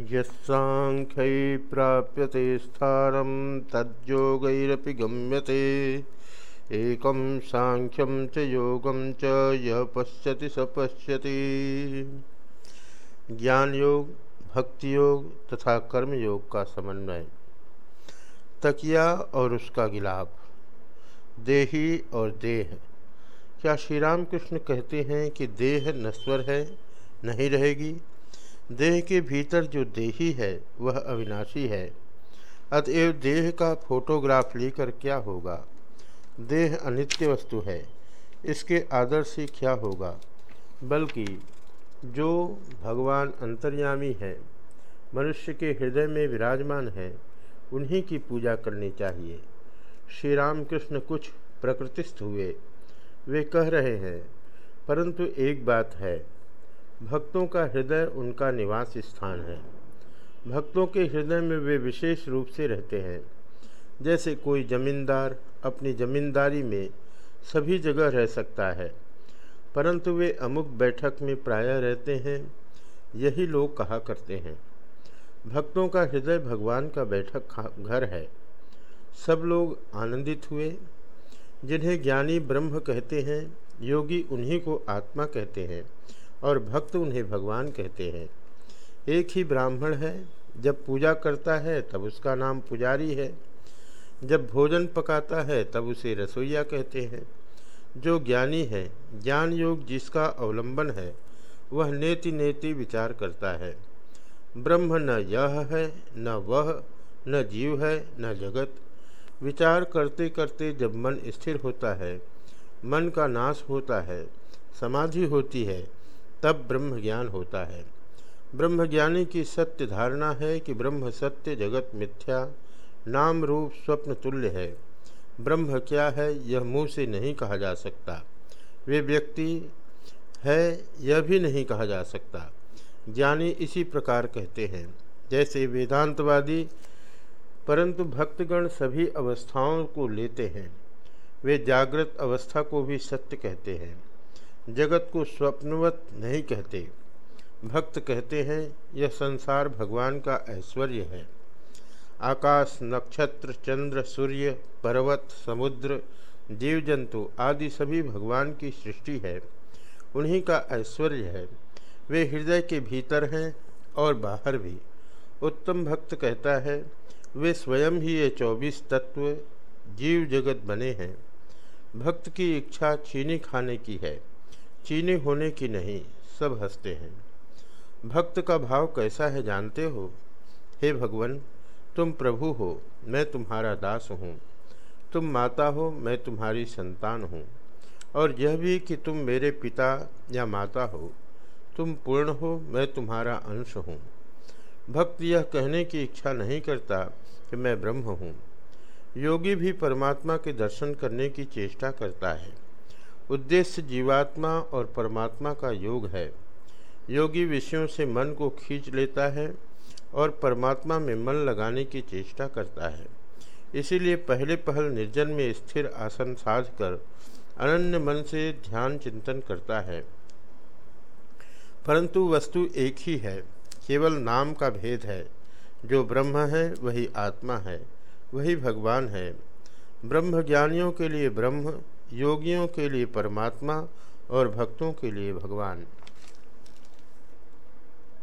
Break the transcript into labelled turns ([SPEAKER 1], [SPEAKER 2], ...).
[SPEAKER 1] यस्साङ्ख्यै प्राप्यते स्थानं तद्योगैरपि गम्यते। एकं सांख्यम च योगं च यः पश्यति स पश्यति। ज्ञान योग भक्ति योग तथा कर्म योग का समन्वय। तकिया और उसका गिलाप देही और देह। क्या श्री राम कृष्ण कहते हैं कि देह नश्वर है, नहीं रहेगी? देह के भीतर जो देही है, वह अविनाशी है। अतएव देह का फोटोग्राफ लेकर क्या होगा? देह अनित्य वस्तु है। इसके आदर से क्या होगा? बल्कि जो भगवान अंतर्यामी है, मनुष्य के हृदय में विराजमान है, उन्हीं की पूजा करनी चाहिए। श्री राम कृष्ण कुछ प्रकृतिस्थ हुए। वे कह रहे हैं, परंतु एक बात है भक्तों का हृदय उनका निवास स्थान है। भक्तों के हृदय में वे विशेष रूप से रहते हैं। जैसे कोई जमींदार अपनी जमींदारी में सभी जगह रह सकता है, परंतु वे अमुक बैठक में प्रायः रहते हैं, यही लोग कहा करते हैं। भक्तों का हृदय भगवान का बैठक घर है। सब लोग आनंदित हुए, जिन्हें ज्ञानी ब्रह्म कहते हैं, योगी उन्हीं को आत्मा कहते हैं। और भक्त उन्हें भगवान कहते हैं। एक ही ब्राह्मण है, जब पूजा करता है, तब उसका नाम पुजारी है। जब भोजन पकाता है, तब उसे रसोईया कहते हैं। जो ज्ञानी है, ज्ञान योग जिसका अवलंबन है, वह नेति नेति विचार करता है। ब्रह्म न यह है, न वह, न जीव है, न जगत। विचार करते करते जब मन स्थिर होता है, मन का नाश होता है, समाधि होती है तब ब्रह्म ज्ञान होता है। ब्रह्म ज्ञानी की सत्य धारणा है कि ब्रह्म सत्य जगत मिथ्या, नाम रूप स्वप्न तुल्य है। ब्रह्म क्या है, यह मुँह से नहीं कहा जा सकता। वे व्यक्ति है, यह भी नहीं कहा जा सकता। ज्ञानी इसी प्रकार कहते हैं। जैसे वेदांतवादी, परंतु भक्तगण सभी अवस्थाओं को लेते हैं। वे जागृत अवस्था को भी सत्य कहते हैं। जगत को स्वप्नवत नहीं कहते। भक्त कहते हैं, यह संसार भगवान का ऐश्वर्य है। आकाश, नक्षत्र, चंद्र, सूर्य, पर्वत, समुद्र जीव जंतु आदि सभी भगवान की सृष्टि है। उन्हीं का ऐश्वर्य है। वे हृदय के भीतर हैं और बाहर भी। उत्तम भक्त कहता है, वे स्वयं ही ये चौबीस तत्व जीव जगत बने हैं। भक्त की इच्छा चीनी खाने की है। चीनी होने की नहीं, सब हँसते हैं। भक्त का भाव कैसा है जानते हो? हे भगवान, तुम प्रभु हो, मैं तुम्हारा दास हूँ। तुम माता हो, मैं तुम्हारी संतान हूँ। और यह भी कि तुम मेरे पिता या माता हो। तुम पूर्ण हो, मैं तुम्हारा अंश हूँ। भक्त यह कहने की इच्छा नहीं करता कि मैं ब्रह्म हूँ। योगी भी परमात्मा के दर्शन करने की चेष्टा करता है। उद्देश्य जीवात्मा और परमात्मा का योग है। योगी विषयों से मन को खींच लेता है और परमात्मा में मन लगाने की चेष्टा करता है। इसीलिए पहले पहल निर्जन में स्थिर आसन साध कर अनन्य मन से ध्यान चिंतन करता है। परंतु वस्तु एक ही है, केवल नाम का भेद है। जो ब्रह्म है, वही आत्मा है, वही भगवान है। ब्रह्म ज्ञानियों के लिए ब्रह्म योगियों के लिए परमात्मा और भक्तों के लिए भगवान।